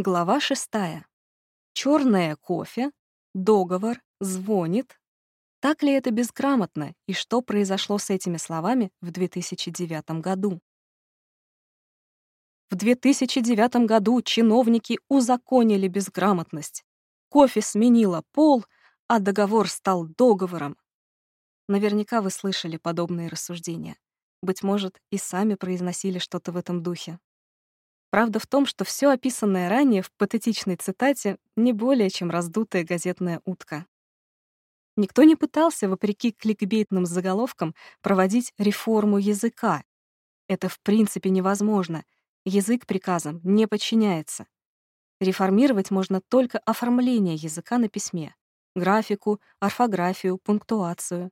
Глава шестая. Черное кофе, договор, звонит. Так ли это безграмотно и что произошло с этими словами в 2009 году? В 2009 году чиновники узаконили безграмотность. Кофе сменило пол, а договор стал договором. Наверняка вы слышали подобные рассуждения. Быть может, и сами произносили что-то в этом духе. Правда в том, что все описанное ранее в патетичной цитате не более чем раздутая газетная утка. Никто не пытался, вопреки кликбейтным заголовкам, проводить реформу языка. Это в принципе невозможно. Язык приказам не подчиняется. Реформировать можно только оформление языка на письме, графику, орфографию, пунктуацию.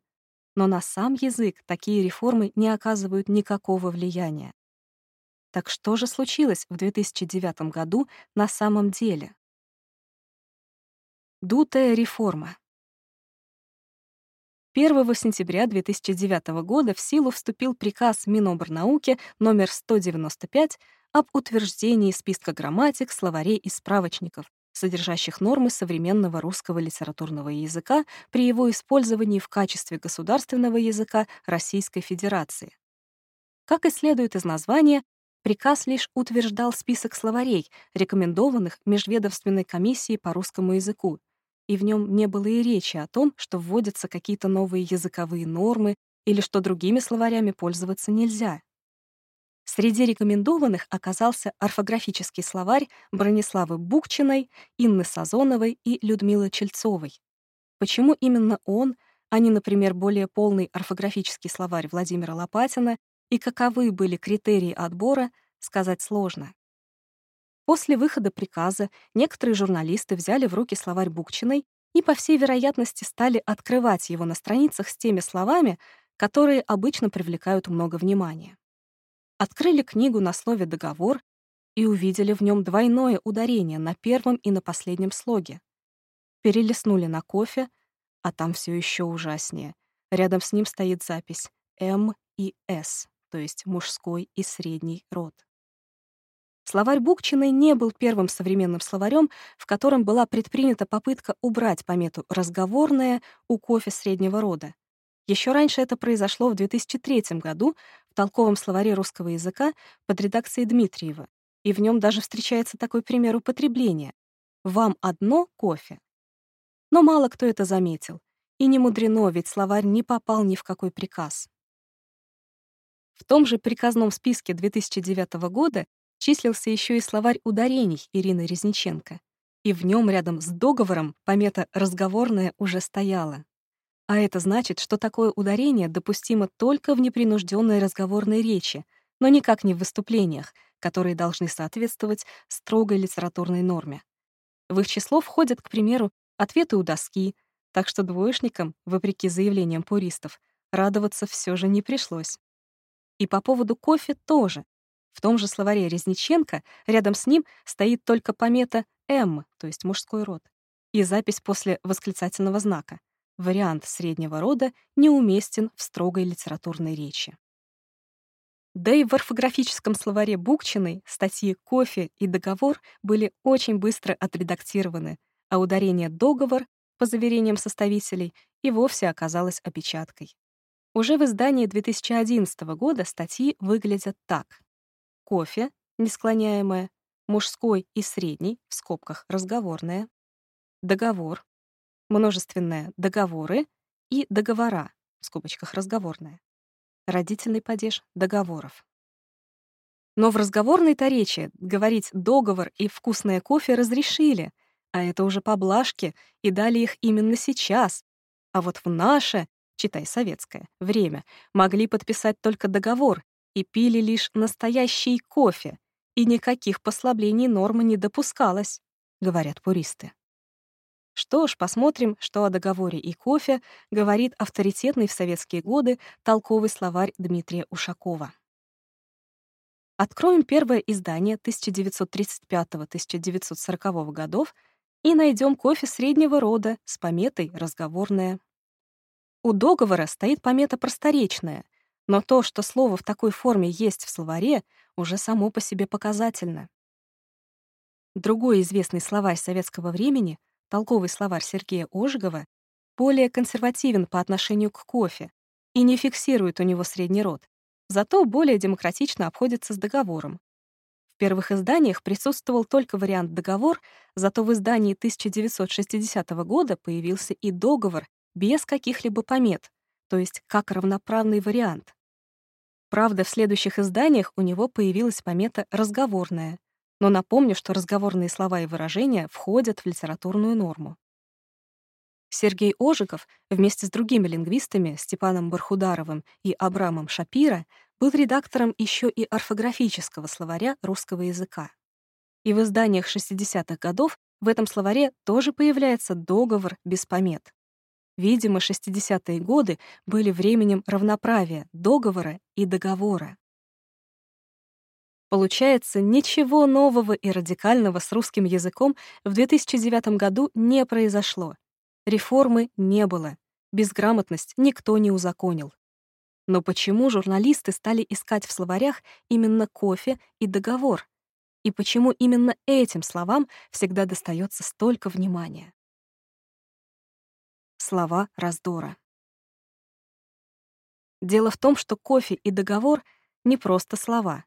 Но на сам язык такие реформы не оказывают никакого влияния. Так что же случилось в 2009 году на самом деле? Дутая реформа. 1 сентября 2009 года в силу вступил приказ Минобрнауки номер 195 об утверждении списка грамматик, словарей и справочников, содержащих нормы современного русского литературного языка при его использовании в качестве государственного языка Российской Федерации. Как и следует из названия, Приказ лишь утверждал список словарей, рекомендованных Межведомственной комиссией по русскому языку, и в нем не было и речи о том, что вводятся какие-то новые языковые нормы или что другими словарями пользоваться нельзя. Среди рекомендованных оказался орфографический словарь Брониславы Букчиной, Инны Сазоновой и Людмилы Чельцовой. Почему именно он, а не, например, более полный орфографический словарь Владимира Лопатина и каковы были критерии отбора, сказать сложно. После выхода приказа некоторые журналисты взяли в руки словарь Букчиной и, по всей вероятности, стали открывать его на страницах с теми словами, которые обычно привлекают много внимания. Открыли книгу на слове «договор» и увидели в нем двойное ударение на первом и на последнем слоге. Перелистнули на кофе, а там все еще ужаснее. Рядом с ним стоит запись «М» и «С» то есть мужской и средний род. Словарь Букчиной не был первым современным словарем, в котором была предпринята попытка убрать помету «разговорное» у кофе среднего рода. Еще раньше это произошло в 2003 году в толковом словаре русского языка под редакцией Дмитриева, и в нем даже встречается такой пример употребления. «Вам одно кофе». Но мало кто это заметил. И не мудрено, ведь словарь не попал ни в какой приказ. В том же приказном списке 2009 года числился еще и словарь ударений Ирины Резниченко, и в нем рядом с договором помета «разговорное» уже стояла. А это значит, что такое ударение допустимо только в непринужденной разговорной речи, но никак не в выступлениях, которые должны соответствовать строгой литературной норме. В их число входят, к примеру, ответы у доски, так что двоечникам, вопреки заявлениям пуристов, радоваться все же не пришлось. И по поводу кофе тоже. В том же словаре Резниченко рядом с ним стоит только помета «М», то есть мужской род, и запись после восклицательного знака. Вариант среднего рода неуместен в строгой литературной речи. Да и в орфографическом словаре Букчиной статьи «Кофе» и «Договор» были очень быстро отредактированы, а ударение «договор» по заверениям составителей и вовсе оказалось опечаткой. Уже в издании 2011 года статьи выглядят так. Кофе, несклоняемое, мужской и средний, в скобках разговорное, договор, множественное договоры и договора, в скобочках разговорное, родительный падеж договоров. Но в разговорной-то речи говорить «договор» и «вкусное кофе» разрешили, а это уже поблажки, и дали их именно сейчас. А вот в наше читай советское, время, могли подписать только договор и пили лишь настоящий кофе, и никаких послаблений нормы не допускалось, говорят пуристы. Что ж, посмотрим, что о договоре и кофе говорит авторитетный в советские годы толковый словарь Дмитрия Ушакова. Откроем первое издание 1935-1940 годов и найдем кофе среднего рода с пометой «разговорное». У договора стоит помета просторечная, но то, что слово в такой форме есть в словаре, уже само по себе показательно. Другой известный словарь советского времени, толковый словарь Сергея Ожегова, более консервативен по отношению к кофе и не фиксирует у него средний род, зато более демократично обходится с договором. В первых изданиях присутствовал только вариант «договор», зато в издании 1960 года появился и договор без каких-либо помет, то есть как равноправный вариант. Правда, в следующих изданиях у него появилась помета «разговорная», но напомню, что разговорные слова и выражения входят в литературную норму. Сергей Ожиков вместе с другими лингвистами Степаном Бархударовым и Абрамом Шапира был редактором еще и орфографического словаря русского языка. И в изданиях 60-х годов в этом словаре тоже появляется договор без помет. Видимо, 60-е годы были временем равноправия, договора и договора. Получается, ничего нового и радикального с русским языком в 2009 году не произошло. Реформы не было. Безграмотность никто не узаконил. Но почему журналисты стали искать в словарях именно кофе и договор? И почему именно этим словам всегда достается столько внимания? Слова раздора. Дело в том, что кофе и договор — не просто слова.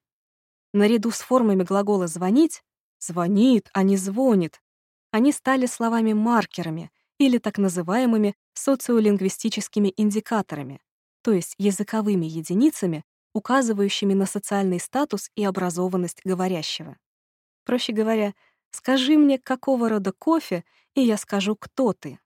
Наряду с формами глагола «звонить» — «звонит», а не «звонит» — они стали словами-маркерами или так называемыми социолингвистическими индикаторами, то есть языковыми единицами, указывающими на социальный статус и образованность говорящего. Проще говоря, скажи мне, какого рода кофе, и я скажу, кто ты.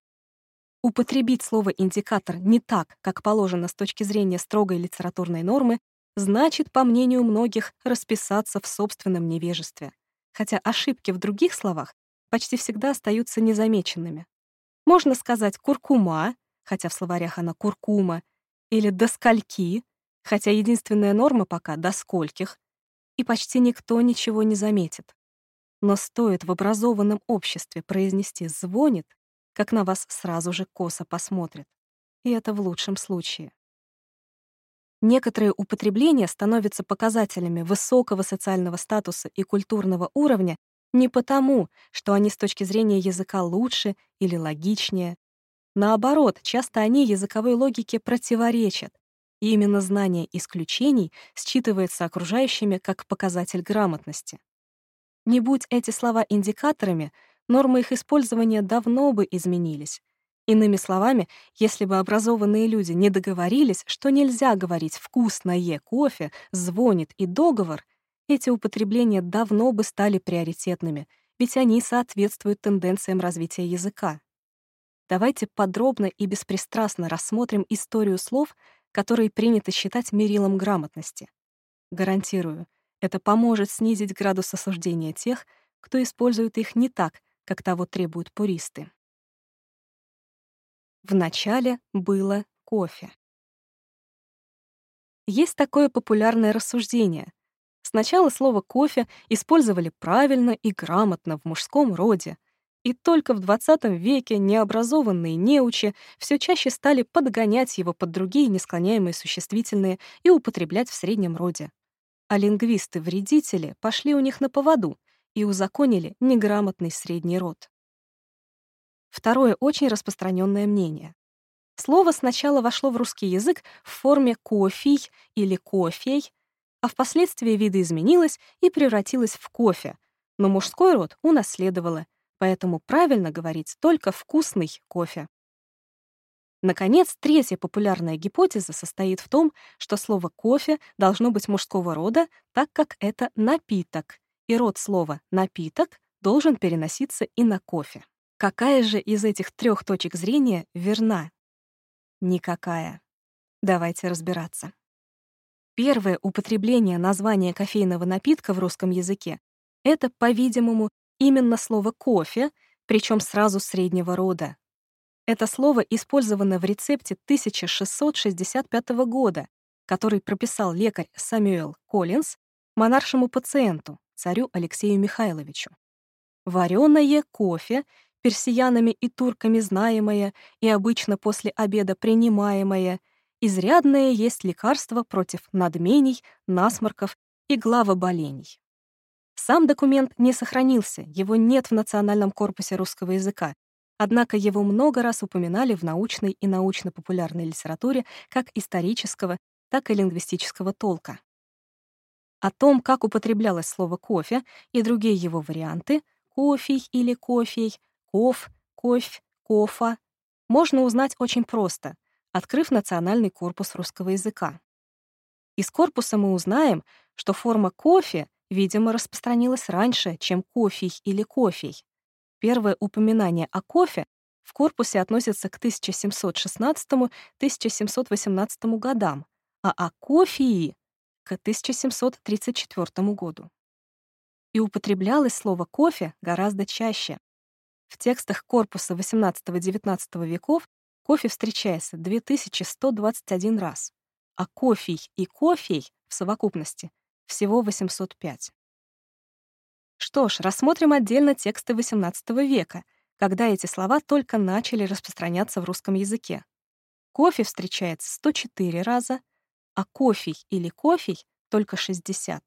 Употребить слово «индикатор» не так, как положено с точки зрения строгой литературной нормы, значит, по мнению многих, расписаться в собственном невежестве, хотя ошибки в других словах почти всегда остаются незамеченными. Можно сказать «куркума», хотя в словарях она «куркума», или «до скольки», хотя единственная норма пока «до скольких», и почти никто ничего не заметит. Но стоит в образованном обществе произнести «звонит», как на вас сразу же косо посмотрят. И это в лучшем случае. Некоторые употребления становятся показателями высокого социального статуса и культурного уровня не потому, что они с точки зрения языка лучше или логичнее. Наоборот, часто они языковой логике противоречат, и именно знание исключений считывается окружающими как показатель грамотности. Не будь эти слова индикаторами, нормы их использования давно бы изменились, Иными словами, если бы образованные люди не договорились, что нельзя говорить «вкусное кофе», «звонит» и «договор», эти употребления давно бы стали приоритетными, ведь они соответствуют тенденциям развития языка. Давайте подробно и беспристрастно рассмотрим историю слов, которые принято считать мерилом грамотности. Гарантирую, это поможет снизить градус осуждения тех, кто использует их не так, как того требуют пуристы. Вначале было кофе. Есть такое популярное рассуждение. Сначала слово «кофе» использовали правильно и грамотно в мужском роде, и только в XX веке необразованные неучи все чаще стали подгонять его под другие несклоняемые существительные и употреблять в среднем роде. А лингвисты-вредители пошли у них на поводу и узаконили неграмотный средний род. Второе очень распространенное мнение. Слово сначала вошло в русский язык в форме «кофий» или «кофей», а впоследствии видоизменилось и превратилось в кофе, но мужской род унаследовало, поэтому правильно говорить только «вкусный кофе». Наконец, третья популярная гипотеза состоит в том, что слово «кофе» должно быть мужского рода, так как это напиток, и род слова «напиток» должен переноситься и на кофе. Какая же из этих трех точек зрения верна? Никакая. Давайте разбираться. Первое употребление названия кофейного напитка в русском языке — это, по-видимому, именно слово «кофе», причем сразу среднего рода. Это слово использовано в рецепте 1665 года, который прописал лекарь Самюэл Коллинз монаршему пациенту, царю Алексею Михайловичу. Вареное кофе персиянами и турками знаемое и обычно после обеда принимаемое, изрядное есть лекарство против надмений, насморков и главоболений. Сам документ не сохранился, его нет в национальном корпусе русского языка, однако его много раз упоминали в научной и научно-популярной литературе как исторического, так и лингвистического толка. О том, как употреблялось слово «кофе» и другие его варианты — кофей или кофей, коф, кофь, кофа — можно узнать очень просто, открыв национальный корпус русского языка. Из корпуса мы узнаем, что форма кофе, видимо, распространилась раньше, чем кофей или кофей. Первое упоминание о кофе в корпусе относится к 1716-1718 годам, а о кофеи к 1734 году. И употреблялось слово «кофе» гораздо чаще. В текстах корпуса XVIII-XIX веков кофе встречается 2121 раз, а кофей и кофей в совокупности всего 805. Что ж, рассмотрим отдельно тексты XVIII века, когда эти слова только начали распространяться в русском языке. Кофе встречается 104 раза, а кофей или кофей — только 60.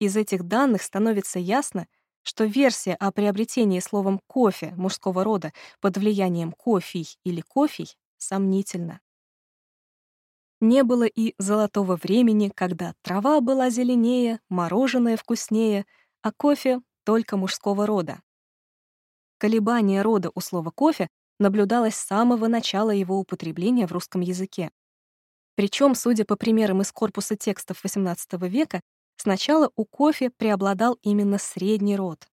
Из этих данных становится ясно, что версия о приобретении словом «кофе» мужского рода под влиянием «кофей» или «кофей» сомнительна. Не было и золотого времени, когда трава была зеленее, мороженое вкуснее — а кофе — только мужского рода. Колебание рода у слова «кофе» наблюдалось с самого начала его употребления в русском языке. Причем, судя по примерам из корпуса текстов XVIII века, сначала у кофе преобладал именно средний род.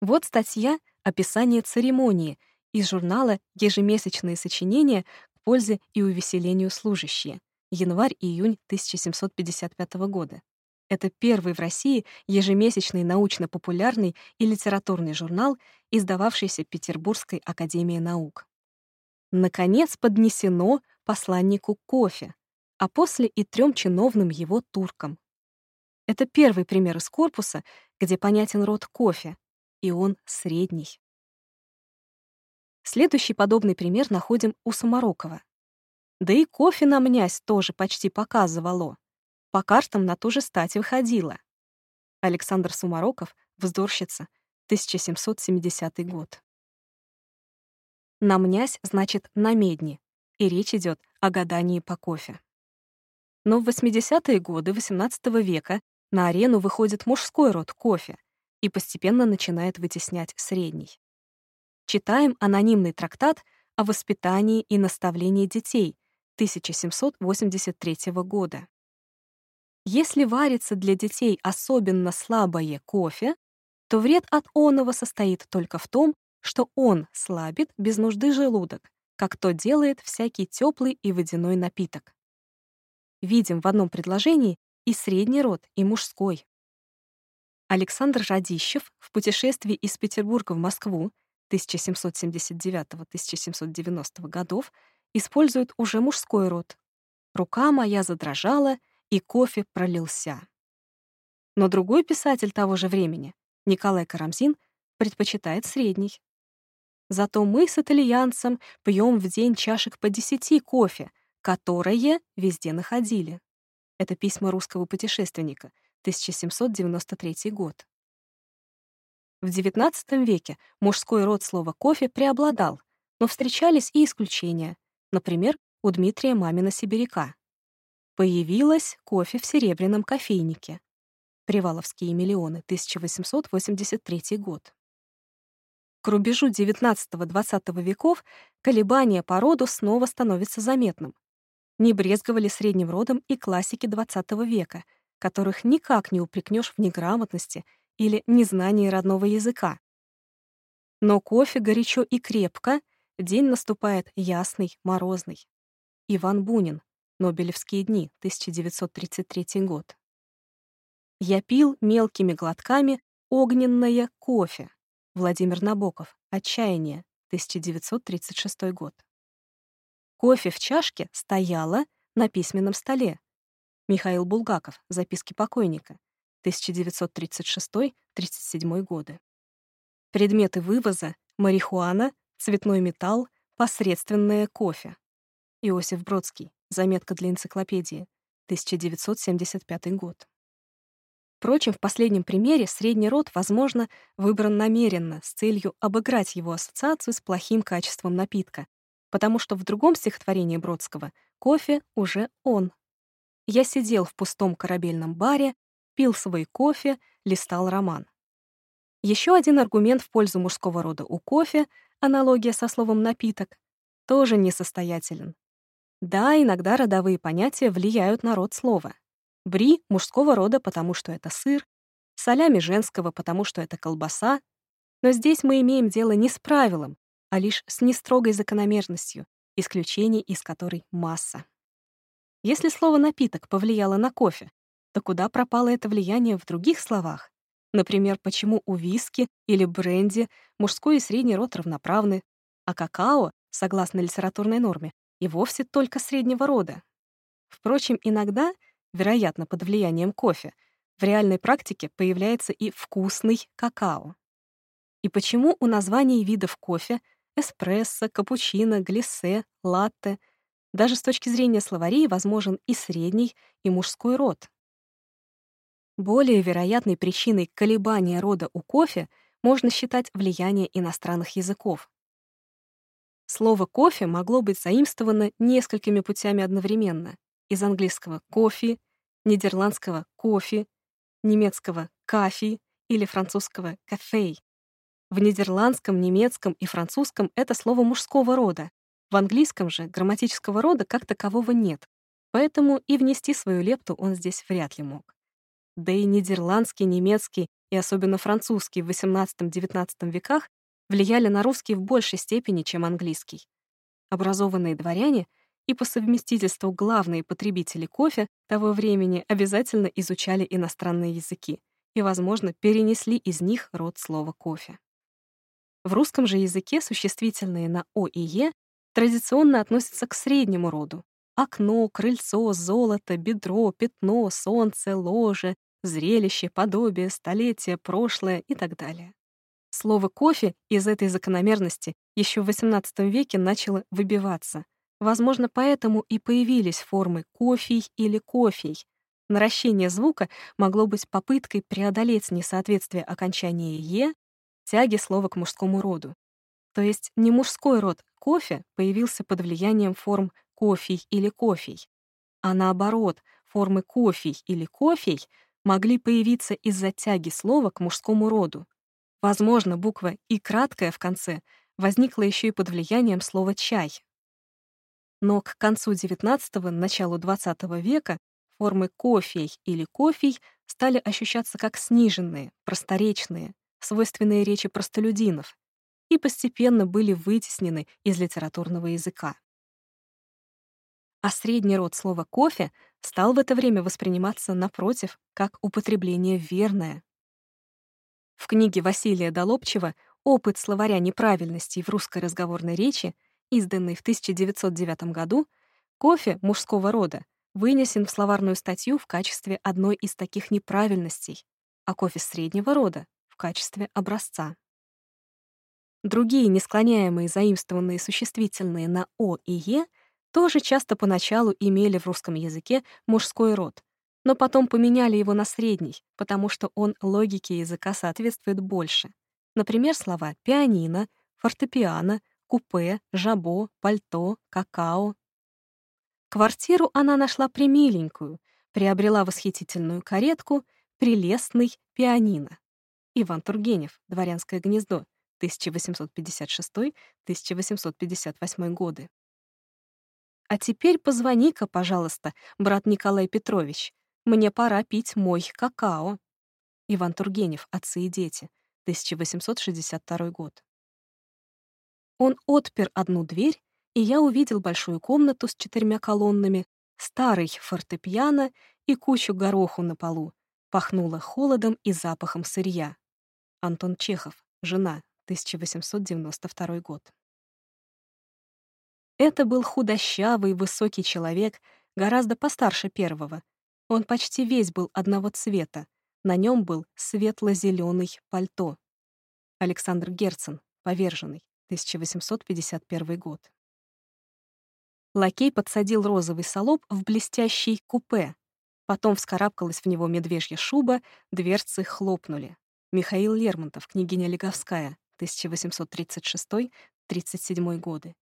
Вот статья «Описание церемонии» из журнала «Ежемесячные сочинения к пользе и увеселению служащие» январь-июнь 1755 года. Это первый в России ежемесячный научно-популярный и литературный журнал, издававшийся Петербургской академией наук. Наконец поднесено посланнику кофе, а после и трем чиновным его туркам. Это первый пример из корпуса, где понятен род кофе, и он средний. Следующий подобный пример находим у Самарокова. Да и кофе нам мнясь тоже почти показывало. По картам на ту же стать выходила. Александр Сумароков, вздорщица, 1770 год. Намнязь значит намедни, и речь идет о гадании по кофе. Но в 80-е годы XVIII века на арену выходит мужской род кофе и постепенно начинает вытеснять средний. Читаем анонимный трактат о воспитании и наставлении детей 1783 года. Если варится для детей особенно слабое кофе, то вред от оного состоит только в том, что он слабит без нужды желудок, как то делает всякий теплый и водяной напиток. Видим в одном предложении и средний род, и мужской. Александр Радищев в путешествии из Петербурга в Москву 1779-1790 годов использует уже мужской род. «Рука моя задрожала, и кофе пролился. Но другой писатель того же времени, Николай Карамзин, предпочитает средний. Зато мы с итальянцем пьем в день чашек по десяти кофе, которые везде находили. Это письма русского путешественника, 1793 год. В XIX веке мужской род слова «кофе» преобладал, но встречались и исключения, например, у Дмитрия Мамина-Сибиряка. Появилась кофе в серебряном кофейнике. Приваловские миллионы, 1883 год. К рубежу XIX-XX веков колебания по роду снова становятся заметным. Не брезговали средним родом и классики XX века, которых никак не упрекнешь в неграмотности или незнании родного языка. Но кофе горячо и крепко, день наступает ясный, морозный. Иван Бунин, Нобелевские дни, 1933 год. Я пил мелкими глотками огненное кофе. Владимир Набоков. Отчаяние. 1936 год. Кофе в чашке стояла на письменном столе. Михаил Булгаков. Записки покойника. 1936-37 годы. Предметы вывоза — марихуана, цветной металл, посредственное кофе. Иосиф Бродский. Заметка для энциклопедии. 1975 год. Впрочем, в последнем примере средний род, возможно, выбран намеренно с целью обыграть его ассоциацию с плохим качеством напитка, потому что в другом стихотворении Бродского кофе уже он. Я сидел в пустом корабельном баре, пил свой кофе, листал роман. Еще один аргумент в пользу мужского рода у кофе, аналогия со словом «напиток», тоже несостоятелен. Да, иногда родовые понятия влияют на род слова. Бри — мужского рода, потому что это сыр, солями — женского, потому что это колбаса. Но здесь мы имеем дело не с правилом, а лишь с нестрогой закономерностью, исключений из которой масса. Если слово «напиток» повлияло на кофе, то куда пропало это влияние в других словах? Например, почему у виски или бренди мужской и средний род равноправны, а какао, согласно литературной норме, и вовсе только среднего рода. Впрочем, иногда — вероятно, под влиянием кофе, в реальной практике появляется и вкусный какао. И почему у названий видов кофе — эспрессо, капучино, глиссе, латте — даже с точки зрения словарей возможен и средний, и мужской род. Более вероятной причиной колебания рода у кофе можно считать влияние иностранных языков. Слово «кофе» могло быть заимствовано несколькими путями одновременно из английского «кофе», нидерландского «кофе», немецкого «кафи» или французского «кафей». В нидерландском, немецком и французском это слово мужского рода. В английском же грамматического рода как такового нет, поэтому и внести свою лепту он здесь вряд ли мог. Да и нидерландский, немецкий и особенно французский в XVIII-XIX веках влияли на русский в большей степени, чем английский. Образованные дворяне — и по совместительству главные потребители кофе того времени обязательно изучали иностранные языки и, возможно, перенесли из них род слова «кофе». В русском же языке существительные на «о» и «е» традиционно относятся к среднему роду. Окно, крыльцо, золото, бедро, пятно, солнце, ложе, зрелище, подобие, столетие, прошлое и так далее. Слово «кофе» из этой закономерности еще в XVIII веке начало выбиваться, Возможно, поэтому и появились формы кофей или кофей. Наращение звука могло быть попыткой преодолеть несоответствие окончания «е» тяги слова к мужскому роду. То есть не мужской род кофе появился под влиянием форм кофей или кофей, а наоборот, формы кофей или кофей могли появиться из-за тяги слова к мужскому роду. Возможно, буква «и» краткая в конце возникла еще и под влиянием слова «чай», но к концу XIX – началу XX века формы кофей или кофей стали ощущаться как сниженные, просторечные, свойственные речи простолюдинов, и постепенно были вытеснены из литературного языка. А средний род слова «кофе» стал в это время восприниматься, напротив, как употребление верное. В книге Василия Долобчева «Опыт словаря неправильностей в русской разговорной речи» изданный в 1909 году, кофе мужского рода вынесен в словарную статью в качестве одной из таких неправильностей, а кофе среднего рода — в качестве образца. Другие несклоняемые заимствованные существительные на «о» и «е» тоже часто поначалу имели в русском языке мужской род, но потом поменяли его на средний, потому что он логике языка соответствует больше. Например, слова «пианино», «фортепиано», купе, жабо, пальто, какао. Квартиру она нашла примиленькую, приобрела восхитительную каретку, прелестный пианино. Иван Тургенев, «Дворянское гнездо», 1856-1858 годы. «А теперь позвони-ка, пожалуйста, брат Николай Петрович. Мне пора пить мой какао». Иван Тургенев, «Отцы и дети», 1862 год. Он отпер одну дверь, и я увидел большую комнату с четырьмя колоннами, старый фортепиано и кучу гороху на полу. Пахнуло холодом и запахом сырья. Антон Чехов, жена, 1892 год. Это был худощавый, высокий человек, гораздо постарше первого. Он почти весь был одного цвета. На нем был светло-зеленый пальто. Александр Герцен, поверженный. 1851 год. Лакей подсадил розовый салоп в блестящий купе. Потом вскарабкалась в него медвежья шуба, дверцы хлопнули. Михаил Лермонтов, княгиня Леговская, 1836-37 годы.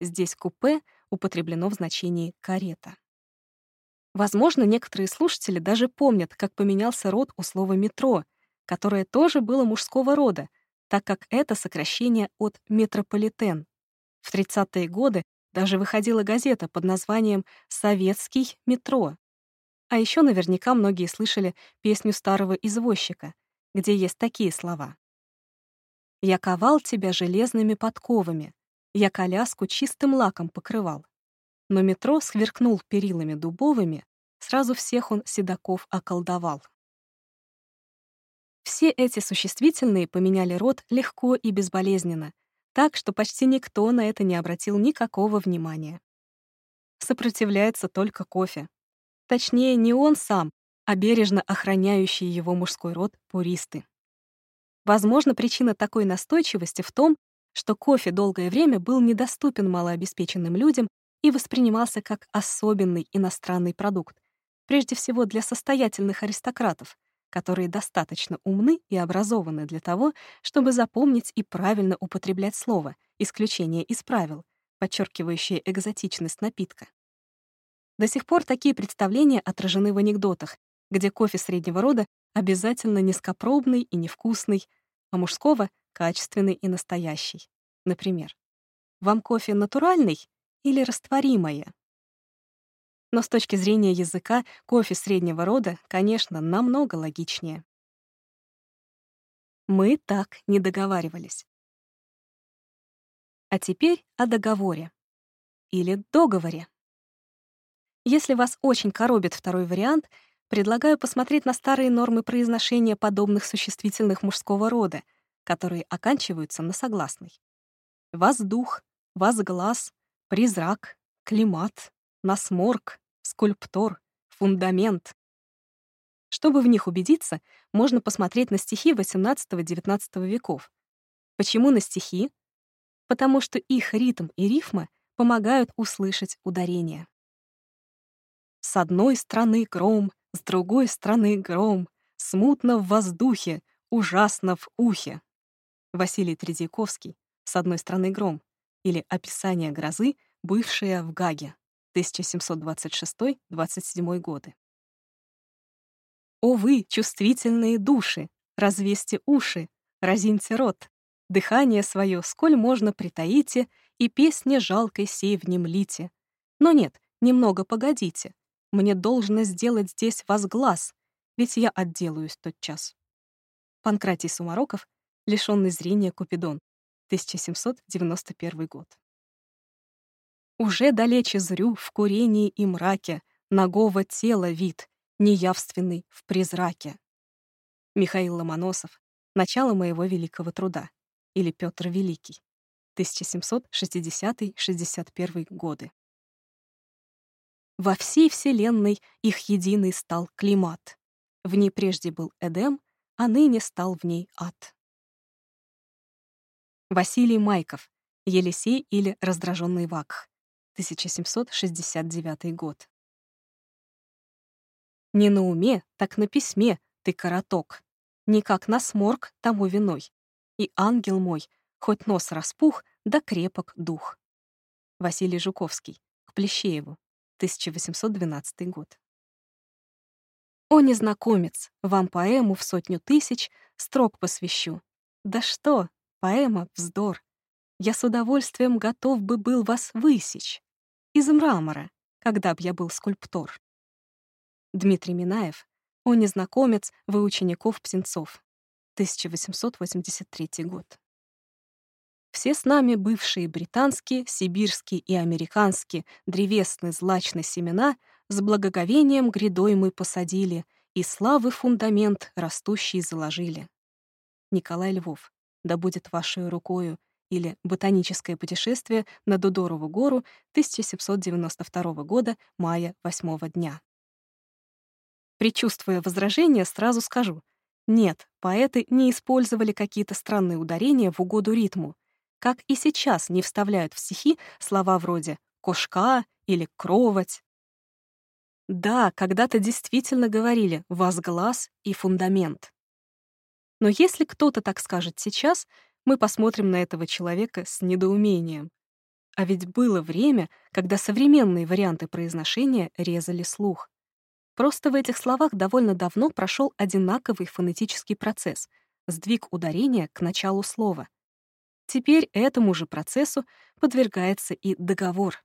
Здесь купе употреблено в значении «карета». Возможно, некоторые слушатели даже помнят, как поменялся род у слова «метро», которое тоже было мужского рода, так как это сокращение от «метрополитен». В 30-е годы даже выходила газета под названием «Советский метро». А еще наверняка многие слышали песню старого извозчика, где есть такие слова. «Я ковал тебя железными подковами, я коляску чистым лаком покрывал. Но метро сверкнул перилами дубовыми, сразу всех он седаков околдовал». Все эти существительные поменяли род легко и безболезненно, так что почти никто на это не обратил никакого внимания. Сопротивляется только кофе. Точнее, не он сам, а бережно охраняющие его мужской род пуристы. Возможно, причина такой настойчивости в том, что кофе долгое время был недоступен малообеспеченным людям и воспринимался как особенный иностранный продукт, прежде всего для состоятельных аристократов, которые достаточно умны и образованы для того, чтобы запомнить и правильно употреблять слово, исключение из правил, подчеркивающее экзотичность напитка. До сих пор такие представления отражены в анекдотах, где кофе среднего рода обязательно низкопробный и невкусный, а мужского — качественный и настоящий. Например, «Вам кофе натуральный или растворимое?» Но с точки зрения языка кофе среднего рода, конечно, намного логичнее. Мы так не договаривались. А теперь о договоре. Или договоре. Если вас очень коробит второй вариант, предлагаю посмотреть на старые нормы произношения подобных существительных мужского рода, которые оканчиваются на согласный. Воздух, возглас, призрак, климат, насморк, скульптор, фундамент. Чтобы в них убедиться, можно посмотреть на стихи XVIII-XIX веков. Почему на стихи? Потому что их ритм и рифма помогают услышать ударение. С одной стороны гром, с другой стороны гром, смутно в воздухе, ужасно в ухе. Василий Тредяковский, с одной стороны гром, или описание грозы, бывшая в Гаге. 1726-27 годы. О вы, чувствительные души, развесьте уши, разиньте рот, дыхание свое сколь можно притаите и песне жалкой сей внемлите. Но нет, немного погодите, мне должно сделать здесь возглас, ведь я отделаюсь тот час. Панкратий Сумароков, лишённый зрения Купидон, 1791 год. Уже далече зрю в курении и мраке Ногого тела вид, неявственный в призраке. Михаил Ломоносов. Начало моего великого труда. Или Петр Великий. 1760-61 годы. Во всей Вселенной их единый стал климат. В ней прежде был Эдем, а ныне стал в ней ад. Василий Майков. Елисей или раздраженный Вакх. 1769 год. Не на уме, так на письме ты короток. Не как на сморк тому виной. И ангел мой, хоть нос распух, да крепок дух. Василий Жуковский. К Плещееву. 1812 год. О, незнакомец, вам поэму в сотню тысяч строк посвящу. Да что, поэма — вздор. Я с удовольствием готов бы был вас высечь из мрамора, когда б я был скульптор. Дмитрий Минаев, о незнакомец выучеников Птенцов, 1883 год. Все с нами бывшие британские, сибирские и американские древесные злачные семена с благоговением грядой мы посадили и славы фундамент растущий заложили. Николай Львов, да будет вашей рукою или «Ботаническое путешествие на Дудорову гору» 1792 года, мая 8 дня. Причувствуя возражение, сразу скажу. Нет, поэты не использовали какие-то странные ударения в угоду ритму, как и сейчас не вставляют в стихи слова вроде «кошка» или «кровать». Да, когда-то действительно говорили «возглас» и «фундамент». Но если кто-то так скажет сейчас, мы посмотрим на этого человека с недоумением. А ведь было время, когда современные варианты произношения резали слух. Просто в этих словах довольно давно прошел одинаковый фонетический процесс — сдвиг ударения к началу слова. Теперь этому же процессу подвергается и договор.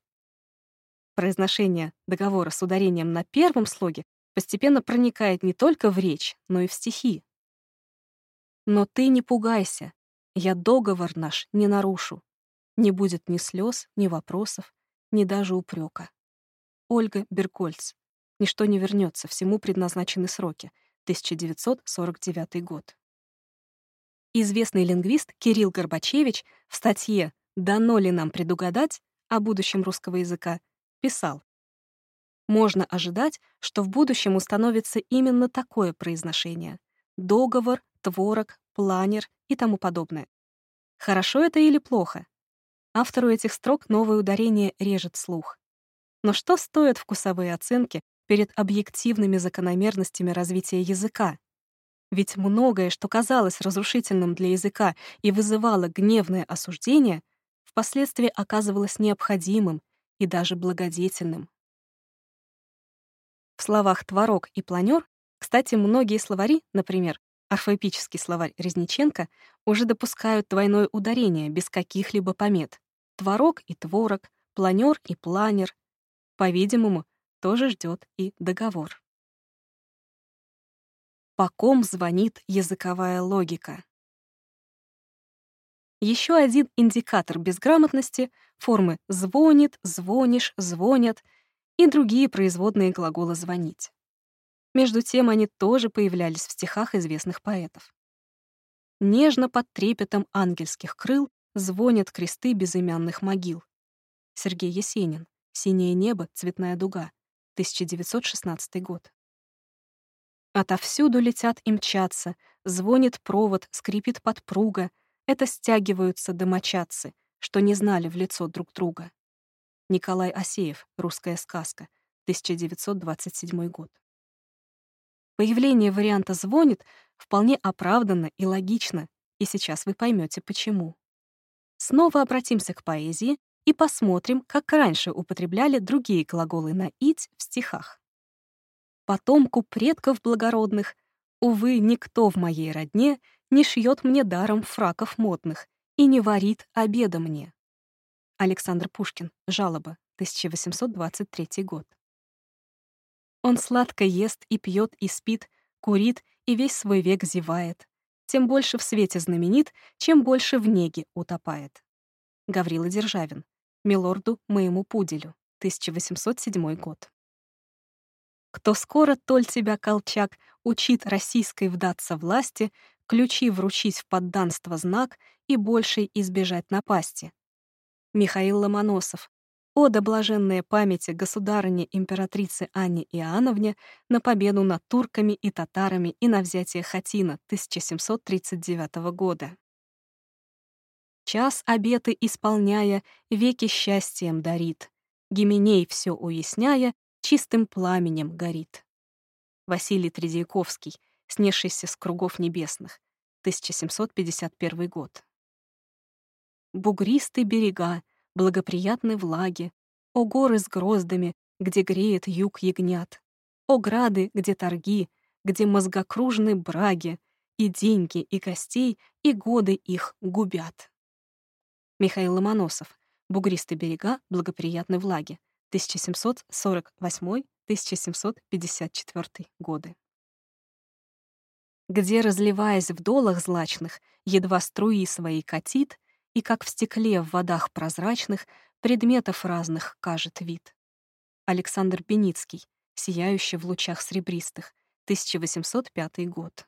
Произношение договора с ударением на первом слоге постепенно проникает не только в речь, но и в стихи. Но ты не пугайся, я договор наш не нарушу. Не будет ни слез, ни вопросов, ни даже упрека. Ольга Беркольц. Ничто не вернется, всему предназначены сроки. 1949 год. Известный лингвист Кирилл Горбачевич в статье «Дано ли нам предугадать» о будущем русского языка писал «Можно ожидать, что в будущем установится именно такое произношение — договор, творог, планер и тому подобное. Хорошо это или плохо? Автору этих строк новое ударение режет слух. Но что стоят вкусовые оценки перед объективными закономерностями развития языка? Ведь многое, что казалось разрушительным для языка и вызывало гневное осуждение, впоследствии оказывалось необходимым и даже благодетельным. В словах «творог» и «планёр», кстати, многие словари, например, орфоэпический словарь Резниченко, уже допускают двойное ударение без каких-либо помет. Творог и творог, планер и планер. По-видимому, тоже ждет и договор. По ком звонит языковая логика? Еще один индикатор безграмотности — формы «звонит», «звонишь», «звонят» и другие производные глагола «звонить». Между тем они тоже появлялись в стихах известных поэтов. Нежно под трепетом ангельских крыл звонят кресты безымянных могил. Сергей Есенин. «Синее небо, цветная дуга», 1916 год. Отовсюду летят и мчатся, звонит провод, скрипит подпруга. Это стягиваются домочадцы, что не знали в лицо друг друга. Николай Асеев. Русская сказка. 1927 год. Появление варианта «звонит» вполне оправданно и логично, и сейчас вы поймете почему. Снова обратимся к поэзии и посмотрим, как раньше употребляли другие глаголы на «ить» в стихах. «Потомку предков благородных, увы, никто в моей родне не шьет мне даром фраков модных и не варит обеда мне». Александр Пушкин. Жалоба. 1823 год. Он сладко ест и пьет и спит, курит и весь свой век зевает. Тем больше в свете знаменит, чем больше в неге утопает. Гаврила Державин. Милорду моему пуделю. 1807 год. Кто скоро, толь тебя, колчак, учит российской вдаться власти, ключи вручить в подданство знак и большей избежать напасти. Михаил Ломоносов. Ода блаженная памяти государыне императрицы Анне Иоанновне на победу над турками и татарами и на взятие Хатина 1739 года. Час обеты исполняя, веки счастьем дарит. Гименей все уясняя, чистым пламенем горит. Василий Тредяковский, снесшийся с кругов небесных, 1751 год. Бугристые берега, благоприятной влаги, о горы с гроздами, где греет юг ягнят, о грады, где торги, где мозгокружны браги, и деньги, и костей, и годы их губят. Михаил Ломоносов. Бугристые берега благоприятной влаги. 1748-1754 годы. Где, разливаясь в долах злачных, едва струи свои катит, и как в стекле в водах прозрачных предметов разных кажет вид. Александр Беницкий, сияющий в лучах сребристых, 1805 год.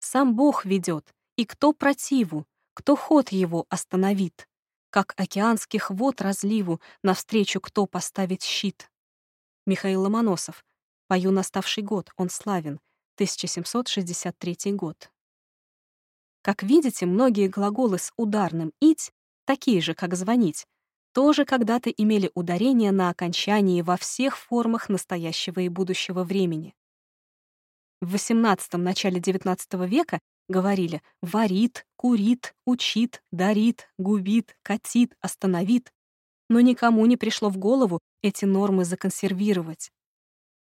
Сам Бог ведет, и кто противу, кто ход его остановит, как океанских вод разливу навстречу кто поставит щит. Михаил Ломоносов, пою наставший год, он славен, 1763 год. Как видите, многие глаголы с ударным «ить» такие же, как «звонить», тоже когда-то имели ударение на окончании во всех формах настоящего и будущего времени. В XVIII – начале XIX века говорили «варит», «курит», «учит», «дарит», «губит», «катит», «остановит», но никому не пришло в голову эти нормы законсервировать.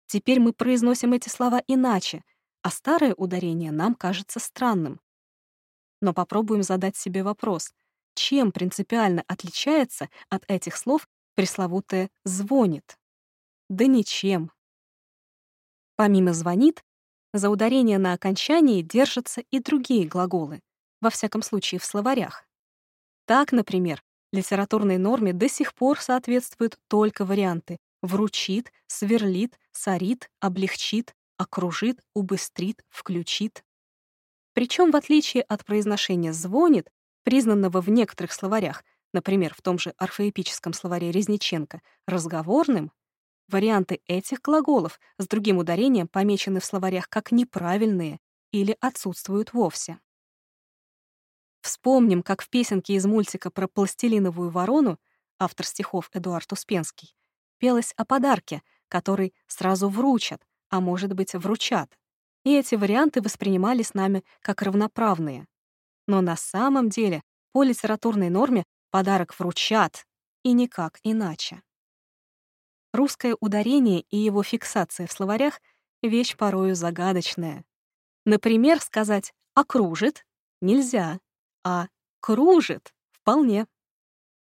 Теперь мы произносим эти слова иначе, а старое ударение нам кажется странным. Но попробуем задать себе вопрос, чем принципиально отличается от этих слов пресловутое «звонит»? Да ничем. Помимо «звонит», за ударение на окончании держатся и другие глаголы, во всяком случае в словарях. Так, например, литературной норме до сих пор соответствуют только варианты «вручит», «сверлит», «сорит», «облегчит», «окружит», «убыстрит», «включит». Причем, в отличие от произношения «звонит», признанного в некоторых словарях, например, в том же орфоэпическом словаре Резниченко, разговорным, варианты этих глаголов с другим ударением помечены в словарях как неправильные или отсутствуют вовсе. Вспомним, как в песенке из мультика про пластилиновую ворону, автор стихов Эдуард Успенский, пелось о подарке, который сразу вручат, а может быть, вручат. И эти варианты воспринимались нами как равноправные. Но на самом деле по литературной норме подарок вручат, и никак иначе. Русское ударение и его фиксация в словарях — вещь порою загадочная. Например, сказать «окружит» нельзя, а «кружит» — вполне.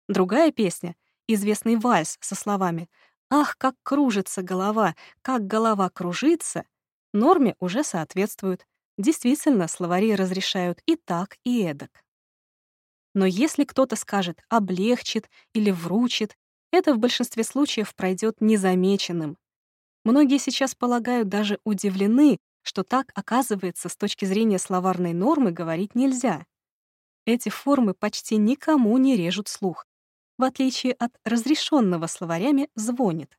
Другая песня — известный вальс со словами «Ах, как кружится голова, как голова кружится» норме уже соответствует. Действительно, словари разрешают и так, и эдак. Но если кто-то скажет «облегчит» или «вручит», это в большинстве случаев пройдет незамеченным. Многие сейчас полагают даже удивлены, что так, оказывается, с точки зрения словарной нормы говорить нельзя. Эти формы почти никому не режут слух, в отличие от разрешенного словарями «звонит»,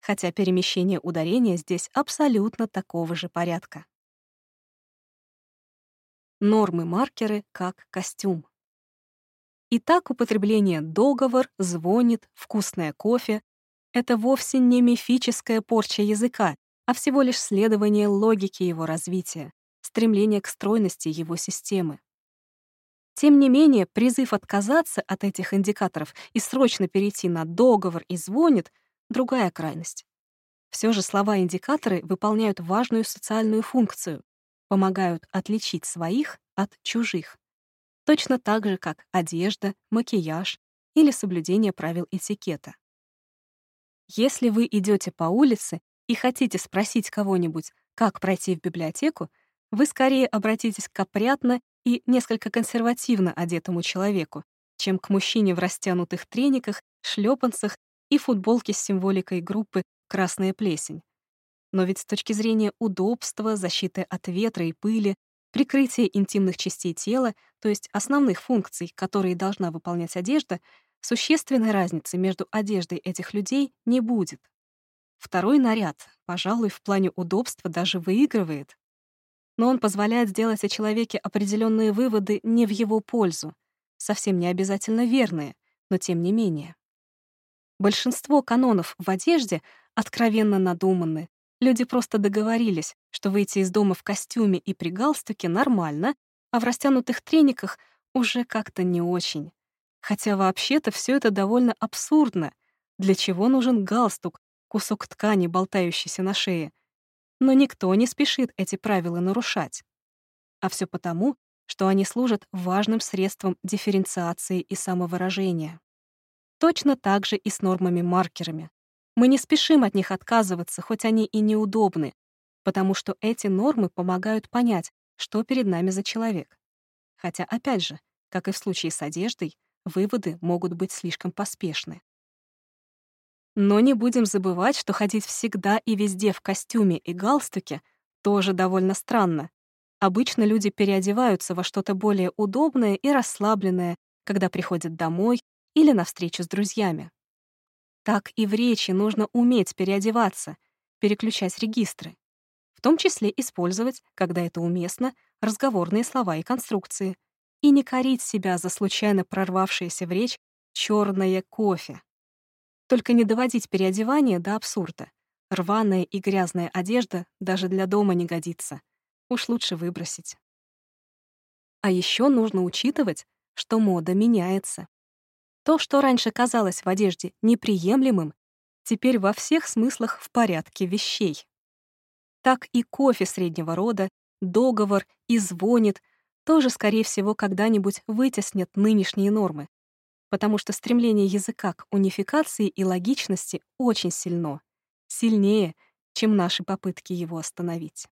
хотя перемещение ударения здесь абсолютно такого же порядка. Нормы-маркеры как костюм. Итак, употребление «договор», «звонит», «вкусное кофе» — это вовсе не мифическая порча языка, а всего лишь следование логике его развития, стремление к стройности его системы. Тем не менее, призыв отказаться от этих индикаторов и срочно перейти на «договор» и «звонит» — другая крайность. Все же слова-индикаторы выполняют важную социальную функцию, помогают отличить своих от чужих. Точно так же, как одежда, макияж или соблюдение правил этикета. Если вы идете по улице и хотите спросить кого-нибудь, как пройти в библиотеку, вы скорее обратитесь к опрятно и несколько консервативно одетому человеку, чем к мужчине в растянутых трениках, шлепанцах и футболке с символикой группы «Красная плесень». Но ведь с точки зрения удобства, защиты от ветра и пыли, прикрытия интимных частей тела, то есть основных функций, которые должна выполнять одежда, существенной разницы между одеждой этих людей не будет. Второй наряд, пожалуй, в плане удобства даже выигрывает. Но он позволяет сделать о человеке определенные выводы не в его пользу, совсем не обязательно верные, но тем не менее. Большинство канонов в одежде откровенно надуманы, Люди просто договорились, что выйти из дома в костюме и при галстуке нормально, а в растянутых трениках уже как-то не очень. Хотя вообще-то все это довольно абсурдно. Для чего нужен галстук, кусок ткани, болтающийся на шее? Но никто не спешит эти правила нарушать. А все потому, что они служат важным средством дифференциации и самовыражения. Точно так же и с нормами-маркерами. Мы не спешим от них отказываться, хоть они и неудобны, потому что эти нормы помогают понять, что перед нами за человек. Хотя, опять же, как и в случае с одеждой, выводы могут быть слишком поспешны. Но не будем забывать, что ходить всегда и везде в костюме и галстуке тоже довольно странно. Обычно люди переодеваются во что-то более удобное и расслабленное, когда приходят домой или на встречу с друзьями. Так и в речи нужно уметь переодеваться, переключать регистры. В том числе использовать, когда это уместно, разговорные слова и конструкции. И не корить себя за случайно прорвавшиеся в речь черное кофе. Только не доводить переодевание до абсурда. Рваная и грязная одежда даже для дома не годится. Уж лучше выбросить. А еще нужно учитывать, что мода меняется. То, что раньше казалось в одежде неприемлемым, теперь во всех смыслах в порядке вещей. Так и кофе среднего рода, договор и звонит тоже, скорее всего, когда-нибудь вытеснят нынешние нормы, потому что стремление языка к унификации и логичности очень сильно, сильнее, чем наши попытки его остановить.